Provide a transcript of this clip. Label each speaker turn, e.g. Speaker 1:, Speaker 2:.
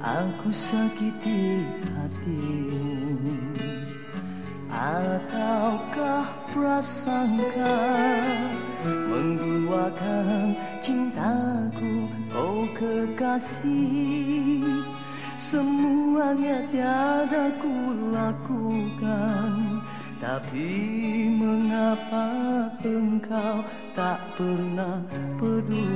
Speaker 1: Aku sakiti hatimu. Ataukah prasangka Mengguakan cintaku Oh kekasih? Semuanya tiada ku lakukan. Tapi mengapa engkau tak pernah peduli?